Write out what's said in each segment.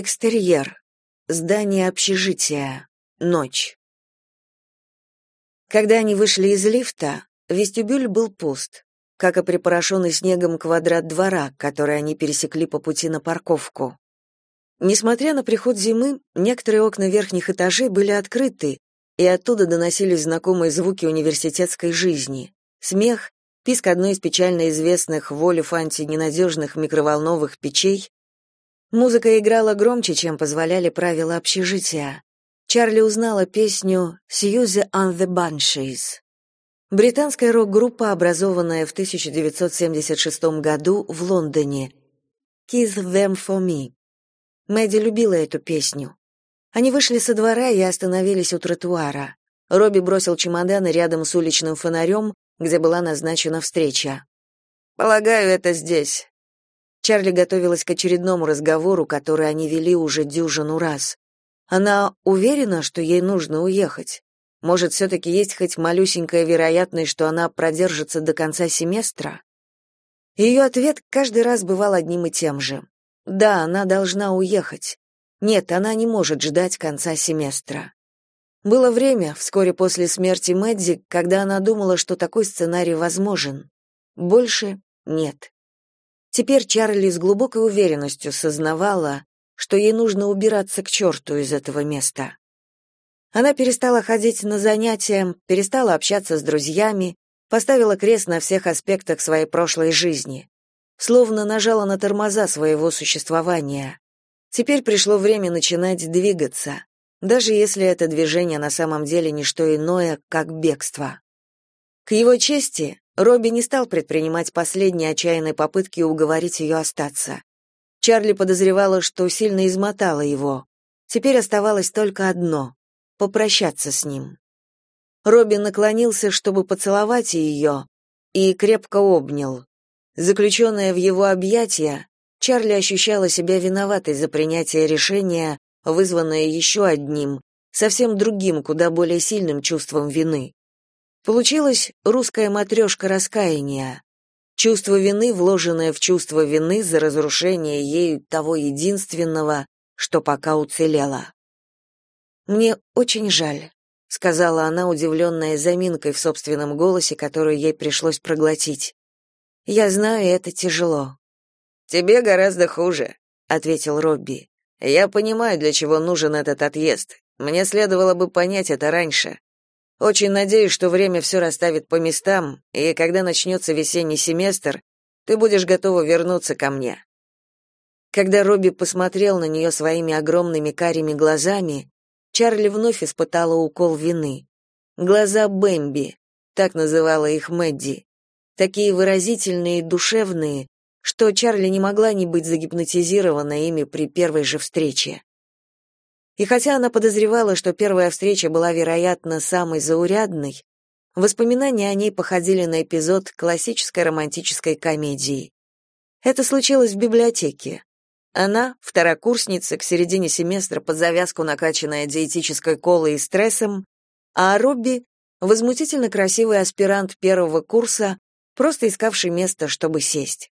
Экстерьер. Здание общежития. Ночь. Когда они вышли из лифта, вестибюль был пуст, как и припорошенный снегом квадрат двора, который они пересекли по пути на парковку. Несмотря на приход зимы, некоторые окна верхних этажей были открыты, и оттуда доносились знакомые звуки университетской жизни. Смех, писк одной из печально известных в Олифанте ненадежных микроволновых печей. Музыка играла громче, чем позволяли правила общежития. Чарли узнала песню «Suze on the Banshees». Британская рок-группа, образованная в 1976 году в Лондоне. «Kiss them for me». Мэдди любила эту песню. Они вышли со двора и остановились у тротуара. Робби бросил чемоданы рядом с уличным фонарем, где была назначена встреча. «Полагаю, это здесь». Чарли готовилась к очередному разговору, который они вели уже дюжину раз. Она уверена, что ей нужно уехать. Может, все-таки есть хоть малюсенькая вероятность, что она продержится до конца семестра? Ее ответ каждый раз бывал одним и тем же. Да, она должна уехать. Нет, она не может ждать конца семестра. Было время, вскоре после смерти Мэдди, когда она думала, что такой сценарий возможен. Больше нет. Теперь Чарли с глубокой уверенностью сознавала, что ей нужно убираться к черту из этого места. Она перестала ходить на занятия, перестала общаться с друзьями, поставила крест на всех аспектах своей прошлой жизни. Словно нажала на тормоза своего существования. Теперь пришло время начинать двигаться, даже если это движение на самом деле не что иное, как бегство. К его чести, Робби не стал предпринимать последние отчаянные попытки уговорить ее остаться. Чарли подозревала, что сильно измотала его. Теперь оставалось только одно — попрощаться с ним. Робби наклонился, чтобы поцеловать ее, и крепко обнял. Заключенная в его объятия, Чарли ощущала себя виноватой за принятие решения, вызванное еще одним, совсем другим, куда более сильным чувством вины. Получилась русская матрешка раскаяния. Чувство вины, вложенное в чувство вины за разрушение ею того единственного, что пока уцелело. «Мне очень жаль», — сказала она, удивленная заминкой в собственном голосе, которую ей пришлось проглотить. «Я знаю, это тяжело». «Тебе гораздо хуже», — ответил Робби. «Я понимаю, для чего нужен этот отъезд. Мне следовало бы понять это раньше. Очень надеюсь, что время все расставит по местам, и когда начнется весенний семестр, ты будешь готова вернуться ко мне. Когда Робби посмотрел на нее своими огромными карими глазами, Чарли вновь испытала укол вины. Глаза Бэмби, так называла их Мэдди, такие выразительные и душевные, что Чарли не могла не быть загипнотизирована ими при первой же встрече. И хотя она подозревала, что первая встреча была, вероятно, самой заурядной, воспоминания о ней походили на эпизод классической романтической комедии. Это случилось в библиотеке. Она, второкурсница, к середине семестра под завязку накачанная диетической колой и стрессом, а Робби — возмутительно красивый аспирант первого курса, просто искавший место, чтобы сесть.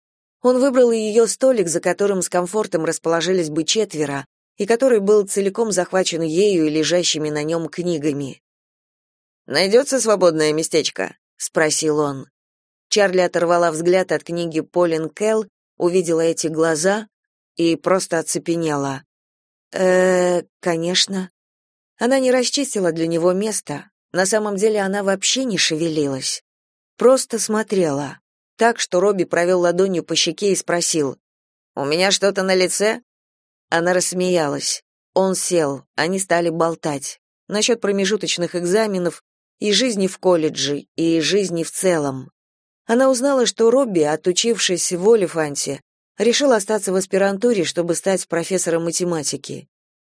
Он выбрал ее столик, за которым с комфортом расположились бы четверо, и который был целиком захвачен ею и лежащими на нем книгами. «Найдется свободное местечко?» — спросил он. Чарли оторвала взгляд от книги Полин Келл, увидела эти глаза и просто оцепенела. э конечно». Она не расчистила для него место. На самом деле она вообще не шевелилась. Просто смотрела. Так, что Робби провел ладонью по щеке и спросил, «У меня что-то на лице?» Она рассмеялась. Он сел, они стали болтать. Насчет промежуточных экзаменов и жизни в колледже, и жизни в целом. Она узнала, что Робби, отучившись в Олифанте, решил остаться в аспирантуре, чтобы стать профессором математики.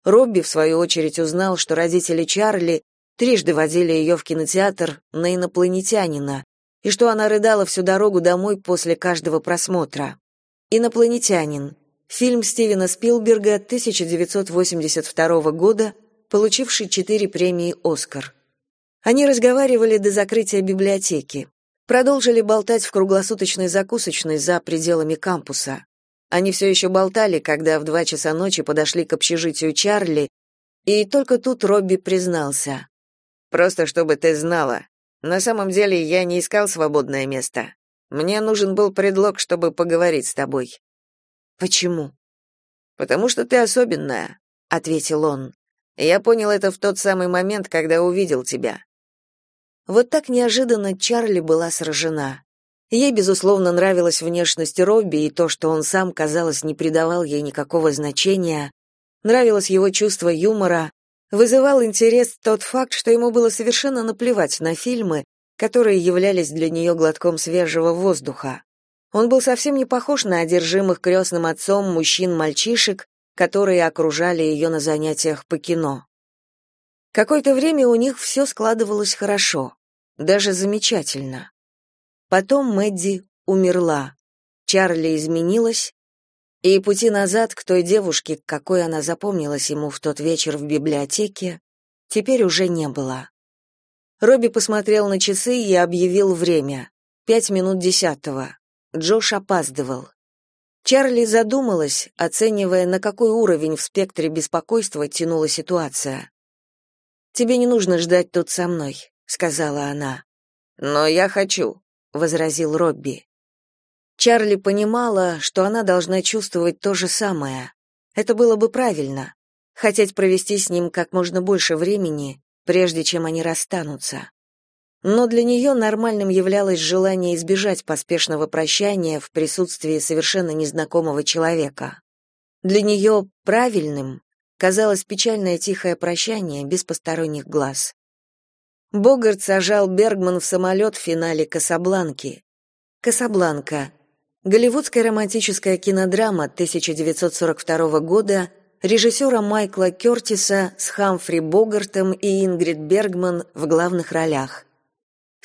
Робби, в свою очередь, узнал, что родители Чарли трижды водили ее в кинотеатр на инопланетянина, и что она рыдала всю дорогу домой после каждого просмотра. Инопланетянин Фильм Стивена Спилберга 1982 года, получивший четыре премии «Оскар». Они разговаривали до закрытия библиотеки. Продолжили болтать в круглосуточной закусочной за пределами кампуса. Они все еще болтали, когда в два часа ночи подошли к общежитию Чарли, и только тут Робби признался. «Просто чтобы ты знала. На самом деле я не искал свободное место. Мне нужен был предлог, чтобы поговорить с тобой». «Почему?» «Потому что ты особенная», — ответил он. «Я понял это в тот самый момент, когда увидел тебя». Вот так неожиданно Чарли была сражена. Ей, безусловно, нравилась внешность Робби и то, что он сам, казалось, не придавал ей никакого значения. Нравилось его чувство юмора. Вызывал интерес тот факт, что ему было совершенно наплевать на фильмы, которые являлись для нее глотком свежего воздуха. Он был совсем не похож на одержимых крестным отцом мужчин-мальчишек, которые окружали ее на занятиях по кино. Какое-то время у них все складывалось хорошо, даже замечательно. Потом Мэдди умерла. Чарли изменилась, и пути назад к той девушке, какой она запомнилась ему в тот вечер в библиотеке, теперь уже не было. Робби посмотрел на часы и объявил время. Пять минут десятого. Джош опаздывал. Чарли задумалась, оценивая, на какой уровень в спектре беспокойства тянула ситуация. «Тебе не нужно ждать тут со мной», — сказала она. «Но я хочу», возразил Робби. Чарли понимала, что она должна чувствовать то же самое. Это было бы правильно хотеть провести с ним как можно больше времени, прежде чем они расстанутся. Но для нее нормальным являлось желание избежать поспешного прощания в присутствии совершенно незнакомого человека. Для нее правильным казалось печальное тихое прощание без посторонних глаз. Богарт сажал Бергман в самолет в финале «Касабланки». «Касабланка» — голливудская романтическая кинодрама 1942 года режиссера Майкла Кертиса с Хамфри Богартом и Ингрид Бергман в главных ролях.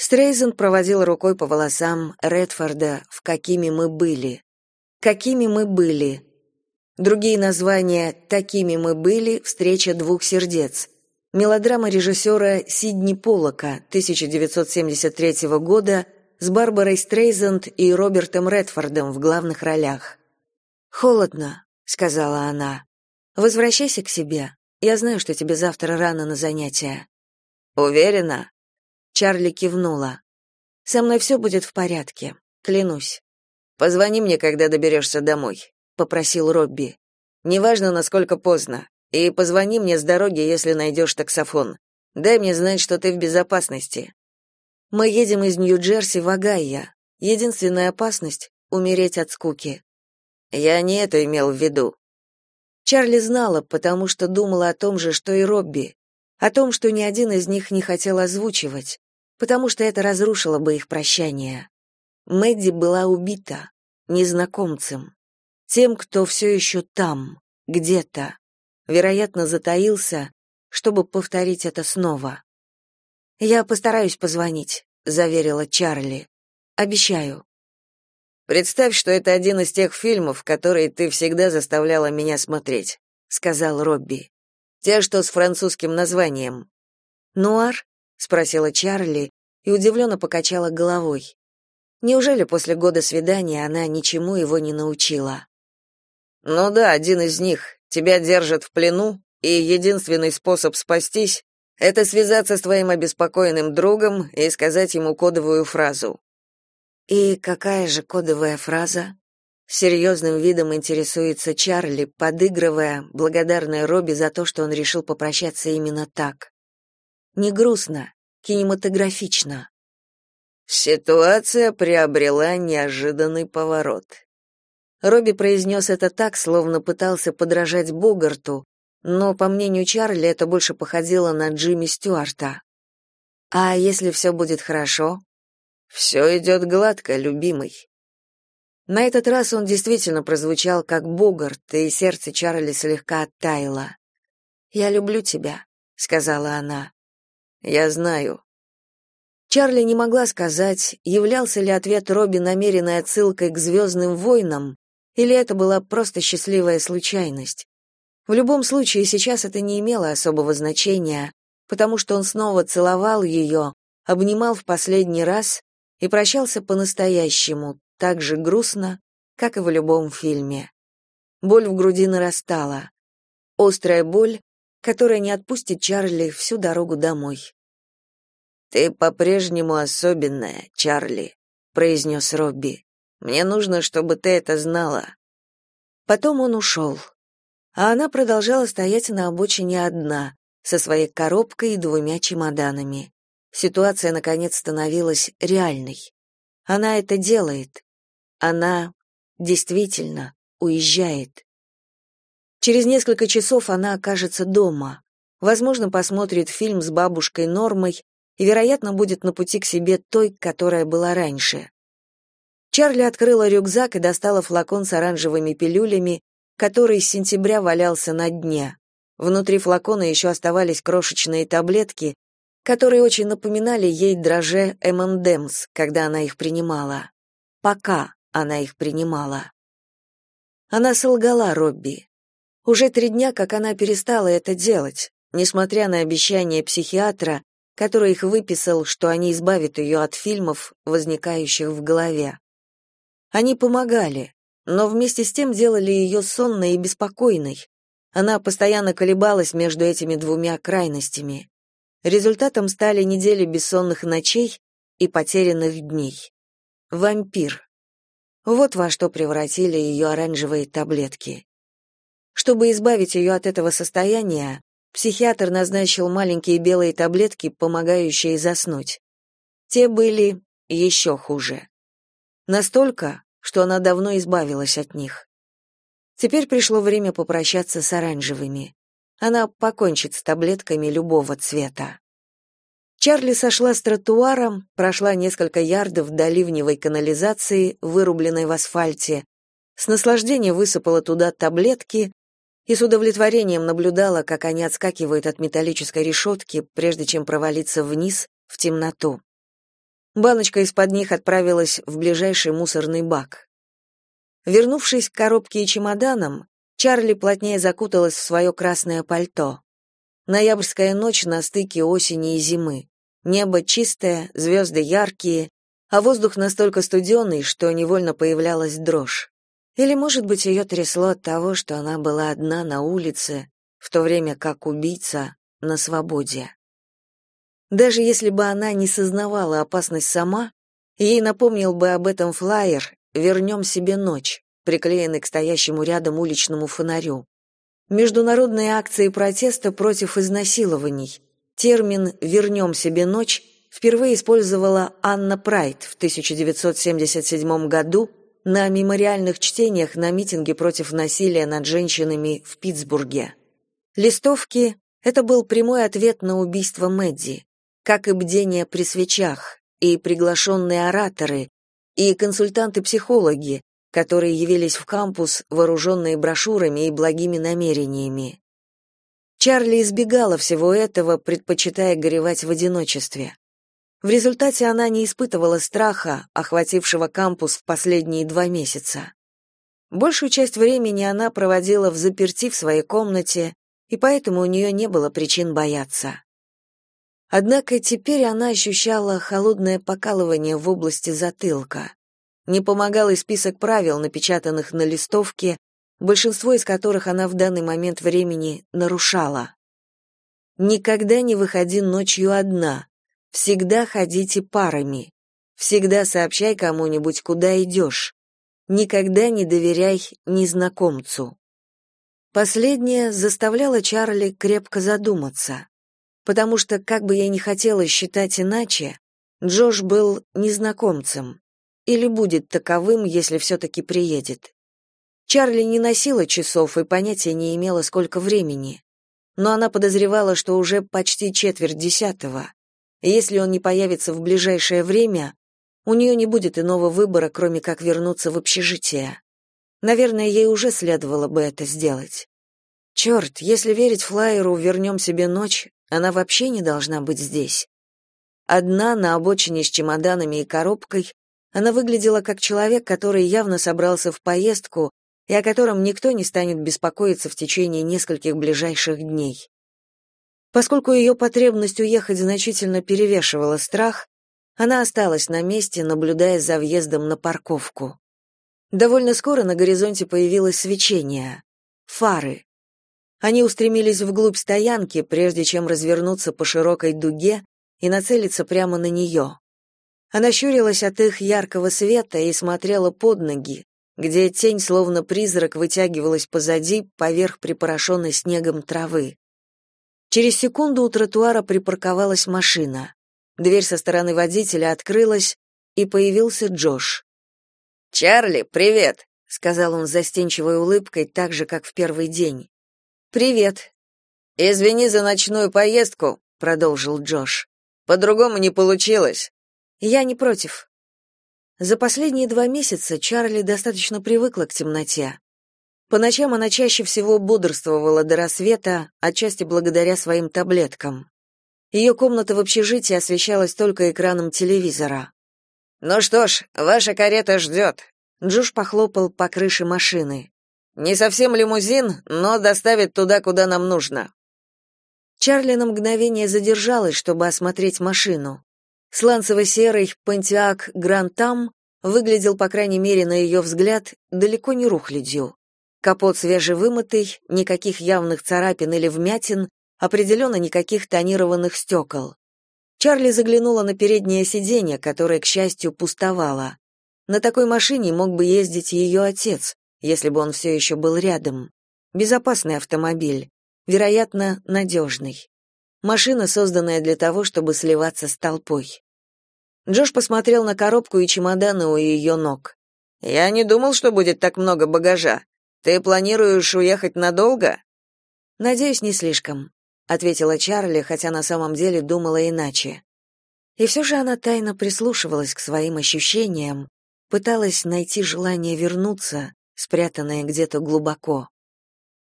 Стрейзен проводил рукой по волосам Редфорда в «Какими мы были». «Какими мы были». Другие названия «Такими мы были» «Встреча двух сердец», Мелодрама режиссера Сидни Поллока 1973 года с Барбарой Стрейзенд и Робертом Редфордом в главных ролях. «Холодно», — сказала она. «Возвращайся к себе. Я знаю, что тебе завтра рано на занятия». «Уверена?» Чарли кивнула. «Со мной все будет в порядке, клянусь». «Позвони мне, когда доберешься домой», — попросил Робби. «Неважно, насколько поздно. И позвони мне с дороги, если найдешь таксофон. Дай мне знать, что ты в безопасности. Мы едем из Нью-Джерси в Огайо. Единственная опасность — умереть от скуки. Я не это имел в виду. Чарли знала, потому что думала о том же, что и Робби, о том, что ни один из них не хотел озвучивать, потому что это разрушило бы их прощание. Мэдди была убита незнакомцем, тем, кто все еще там, где-то вероятно, затаился, чтобы повторить это снова. «Я постараюсь позвонить», — заверила Чарли. «Обещаю». «Представь, что это один из тех фильмов, которые ты всегда заставляла меня смотреть», — сказал Робби. «Те, что с французским названием». «Нуар?» — спросила Чарли и удивленно покачала головой. Неужели после года свидания она ничему его не научила? «Ну да, один из них. Тебя держат в плену, и единственный способ спастись — это связаться с твоим обеспокоенным другом и сказать ему кодовую фразу». «И какая же кодовая фраза?» Серьезным видом интересуется Чарли, подыгрывая, благодарная Робби за то, что он решил попрощаться именно так. Не грустно, кинематографично. Ситуация приобрела неожиданный поворот. Робби произнес это так, словно пытался подражать Богарту, но, по мнению Чарли, это больше походило на Джимми Стюарта. «А если все будет хорошо?» «Все идет гладко, любимый». На этот раз он действительно прозвучал как Богарт, и сердце Чарли слегка оттаяло. «Я люблю тебя», — сказала она. «Я знаю». Чарли не могла сказать, являлся ли ответ Робби намеренной отсылкой к «Звездным войнам», или это была просто счастливая случайность? В любом случае, сейчас это не имело особого значения, потому что он снова целовал ее, обнимал в последний раз и прощался по-настоящему, так же грустно, как и в любом фильме. Боль в груди нарастала. Острая боль, которая не отпустит Чарли всю дорогу домой. «Ты по-прежнему особенная, Чарли», — произнес Робби. «Мне нужно, чтобы ты это знала». Потом он ушел. А она продолжала стоять на обочине одна, со своей коробкой и двумя чемоданами. Ситуация, наконец, становилась реальной. Она это делает. Она действительно уезжает. Через несколько часов она окажется дома. Возможно, посмотрит фильм с бабушкой Нормой и, вероятно, будет на пути к себе той, которая была раньше. Чарли открыла рюкзак и достала флакон с оранжевыми пилюлями, который с сентября валялся на дне. Внутри флакона еще оставались крошечные таблетки, которые очень напоминали ей дроже M&M's, когда она их принимала. Пока она их принимала. Она солгала Робби. Уже три дня, как она перестала это делать, несмотря на обещание психиатра, который их выписал, что они избавят ее от фильмов, возникающих в голове. Они помогали, но вместе с тем делали ее сонной и беспокойной. Она постоянно колебалась между этими двумя крайностями. Результатом стали недели бессонных ночей и потерянных дней. Вампир. Вот во что превратили ее оранжевые таблетки. Чтобы избавить ее от этого состояния, психиатр назначил маленькие белые таблетки, помогающие заснуть. Те были еще хуже. Настолько, что она давно избавилась от них. Теперь пришло время попрощаться с оранжевыми. Она покончит с таблетками любого цвета. Чарли сошла с тротуара, прошла несколько ярдов до ливневой канализации, вырубленной в асфальте, с наслаждением высыпала туда таблетки и с удовлетворением наблюдала, как они отскакивают от металлической решетки, прежде чем провалиться вниз, в темноту. Баночка из-под них отправилась в ближайший мусорный бак. Вернувшись к коробке и чемоданам, Чарли плотнее закуталась в свое красное пальто. Ноябрьская ночь на стыке осени и зимы. Небо чистое, звезды яркие, а воздух настолько студеный, что невольно появлялась дрожь. Или, может быть, ее трясло от того, что она была одна на улице, в то время как убийца на свободе. Даже если бы она не сознавала опасность сама, ей напомнил бы об этом флаер «Вернем себе ночь», приклеенный к стоящему рядом уличному фонарю. Международные акции протеста против изнасилований. Термин «вернем себе ночь» впервые использовала Анна Прайд в 1977 году на мемориальных чтениях на митинге против насилия над женщинами в Питтсбурге. Листовки — это был прямой ответ на убийство Мэдди, как и бдение при свечах, и приглашенные ораторы, и консультанты-психологи, которые явились в кампус, вооруженные брошюрами и благими намерениями. Чарли избегала всего этого, предпочитая горевать в одиночестве. В результате она не испытывала страха, охватившего кампус в последние два месяца. Большую часть времени она проводила в заперти в своей комнате, и поэтому у нее не было причин бояться. Однако теперь она ощущала холодное покалывание в области затылка. Не помогал и список правил, напечатанных на листовке, большинство из которых она в данный момент времени нарушала. Никогда не выходи ночью одна. Всегда ходите парами. Всегда сообщай кому-нибудь, куда идешь. Никогда не доверяй незнакомцу. Последнее заставляло Чарли крепко задуматься, потому что, как бы ей не хотелось считать иначе, Джош был незнакомцем или будет таковым, если все-таки приедет. Чарли не носила часов и понятия не имела, сколько времени, но она подозревала, что уже почти четверть десятого, если он не появится в ближайшее время, у нее не будет иного выбора, кроме как вернуться в общежитие. Наверное, ей уже следовало бы это сделать. Черт, если верить флайеру «Вернем себе ночь», она вообще не должна быть здесь. Одна на обочине с чемоданами и коробкой, она выглядела как человек, который явно собрался в поездку и о котором никто не станет беспокоиться в течение нескольких ближайших дней. Поскольку ее потребность уехать значительно перевешивала страх, она осталась на месте, наблюдая за въездом на парковку. Довольно скоро на горизонте появилось свечение. Фары. Они устремились вглубь стоянки, прежде чем развернуться по широкой дуге и нацелиться прямо на нее. Она щурилась от их яркого света и смотрела под ноги, где тень, словно призрак, вытягивалась позади, поверх припорошенной снегом травы. Через секунду у тротуара припарковалась машина. Дверь со стороны водителя открылась, и появился Джош. «Чарли, привет!» — сказал он с застенчивой улыбкой, так же, как в первый день. «Привет». «Извини за ночную поездку», — продолжил Джош. «По-другому не получилось». «Я не против». За последние два месяца Чарли достаточно привыкла к темноте. По ночам она чаще всего бодрствовала до рассвета, отчасти благодаря своим таблеткам. Ее комната в общежитии освещалась только экраном телевизора. «Ну что ж, ваша карета ждет». Джош похлопал по крыше машины. «Не совсем лимузин, но доставит туда, куда нам нужно». Чарли на мгновение задержалась, чтобы осмотреть машину. Сланцево-серый Pontiac Грантам выглядел, по крайней мере, на ее взгляд, далеко не рухлядью. Капот свежевымытый, никаких явных царапин или вмятин, определенно никаких тонированных стекол. Чарли заглянула на переднее сиденье, которое, к счастью, пустовало. На такой машине мог бы ездить ее отец, если бы он все еще был рядом. Безопасный автомобиль, вероятно, надежный. Машина, созданная для того, чтобы сливаться с толпой. Джош посмотрел на коробку и чемоданы у ее ног. «Я не думал, что будет так много багажа. Ты планируешь уехать надолго?» «Надеюсь, не слишком ответила Чарли, хотя на самом деле думала иначе. И все же она тайно прислушивалась к своим ощущениям, пыталась найти желание вернуться, спрятанное где-то глубоко.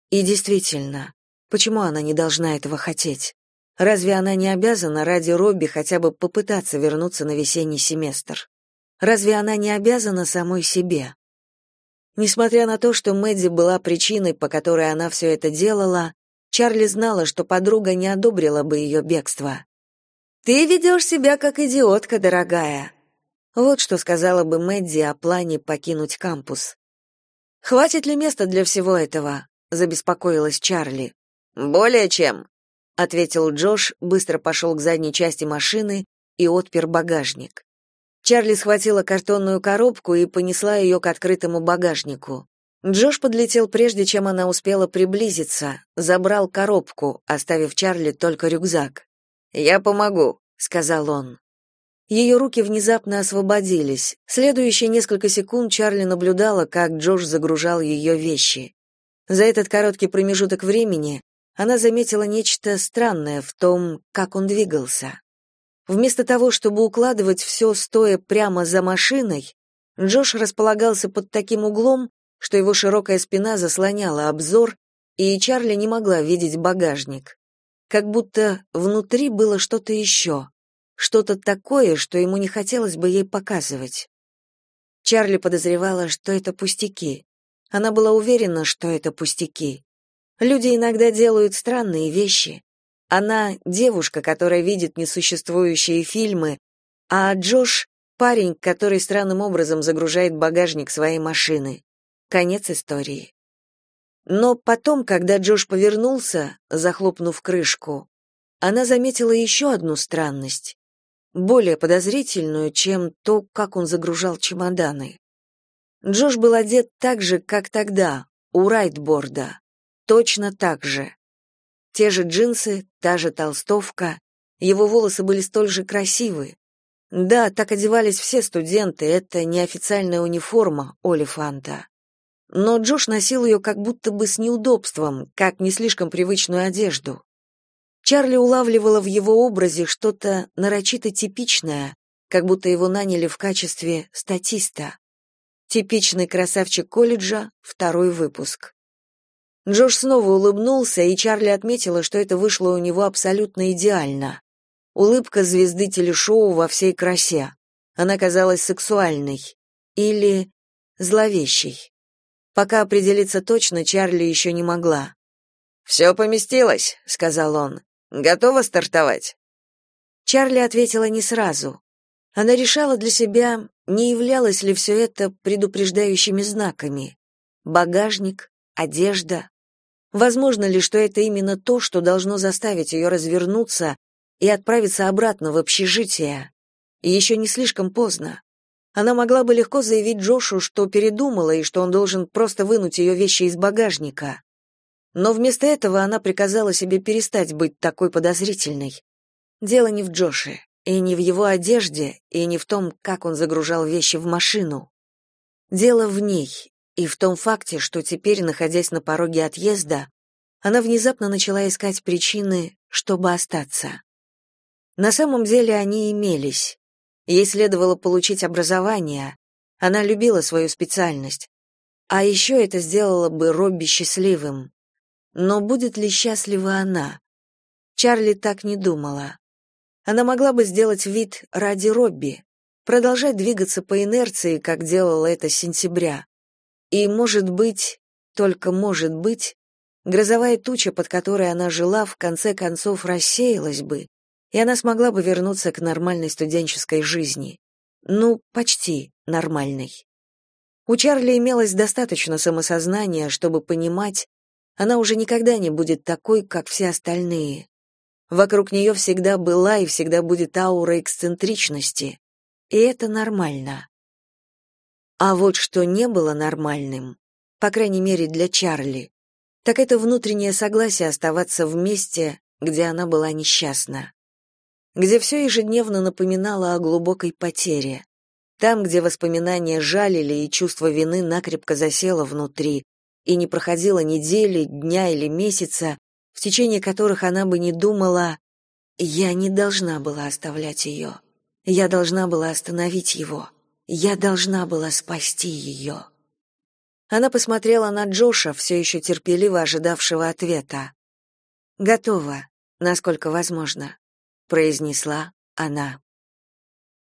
И действительно, почему она не должна этого хотеть? Разве она не обязана ради Робби хотя бы попытаться вернуться на весенний семестр? Разве она не обязана самой себе? Несмотря на то, что Мэдди была причиной, по которой она все это делала, Чарли знала, что подруга не одобрила бы ее бегство. «Ты ведешь себя как идиотка, дорогая», вот что сказала бы Мэдди о плане покинуть кампус. «Хватит ли места для всего этого?» — забеспокоилась Чарли. «Более чем», — ответил Джош, быстро пошел к задней части машины и отпер багажник. Чарли схватила картонную коробку и понесла ее к открытому багажнику. Джош подлетел прежде, чем она успела приблизиться, забрал коробку, оставив Чарли только рюкзак. «Я помогу», — сказал он. Ее руки внезапно освободились. Следующие несколько секунд Чарли наблюдала, как Джош загружал ее вещи. За этот короткий промежуток времени она заметила нечто странное в том, как он двигался. Вместо того, чтобы укладывать все стоя прямо за машиной, Джош располагался под таким углом, что его широкая спина заслоняла обзор, и Чарли не могла видеть багажник. Как будто внутри было что-то еще, что-то такое, что ему не хотелось бы ей показывать. Чарли подозревала, что это пустяки. Она была уверена, что это пустяки. Люди иногда делают странные вещи. Она — девушка, которая видит несуществующие фильмы, а Джош — парень, который странным образом загружает багажник своей машины. Конец истории. Но потом, когда Джош повернулся, захлопнув крышку, она заметила еще одну странность, более подозрительную, чем то, как он загружал чемоданы. Джош был одет так же, как тогда, у райтборда. Точно так же. Те же джинсы, та же толстовка, его волосы были столь же красивы. Да, так одевались все студенты, это неофициальная униформа Олифанта но Джош носил ее как будто бы с неудобством, как не слишком привычную одежду. Чарли улавливала в его образе что-то нарочито типичное, как будто его наняли в качестве статиста. Типичный красавчик колледжа, второй выпуск. Джош снова улыбнулся, и Чарли отметила, что это вышло у него абсолютно идеально. Улыбка звезды телешоу во всей красе. Она казалась сексуальной или зловещей. Пока определиться точно Чарли еще не могла. «Все поместилось», — сказал он. «Готова стартовать?» Чарли ответила не сразу. Она решала для себя, не являлось ли все это предупреждающими знаками. Багажник, одежда. Возможно ли, что это именно то, что должно заставить ее развернуться и отправиться обратно в общежитие? И еще не слишком поздно. Она могла бы легко заявить Джошу, что передумала и что он должен просто вынуть ее вещи из багажника. Но вместо этого она приказала себе перестать быть такой подозрительной. Дело не в Джоше, и не в его одежде, и не в том, как он загружал вещи в машину. Дело в ней и в том факте, что теперь, находясь на пороге отъезда, она внезапно начала искать причины, чтобы остаться. На самом деле они имелись. Ей следовало получить образование, она любила свою специальность. А еще это сделало бы Робби счастливым. Но будет ли счастлива она? Чарли так не думала. Она могла бы сделать вид ради Робби, продолжать двигаться по инерции, как делала это с сентября. И, может быть, только может быть, грозовая туча, под которой она жила, в конце концов рассеялась бы, и она смогла бы вернуться к нормальной студенческой жизни. Ну, почти нормальной. У Чарли имелось достаточно самосознания, чтобы понимать, она уже никогда не будет такой, как все остальные. Вокруг нее всегда была и всегда будет аура эксцентричности. И это нормально. А вот что не было нормальным, по крайней мере для Чарли, так это внутреннее согласие оставаться вместе, где она была несчастна. Где все ежедневно напоминало о глубокой потере. Там, где воспоминания жалили и чувство вины накрепко засело внутри, и не проходило недели, дня или месяца, в течение которых она бы не думала «Я не должна была оставлять ее. Я должна была остановить его. Я должна была спасти ее». Она посмотрела на Джоша, все еще терпеливо ожидавшего ответа. «Готово, насколько возможно», — произнесла она.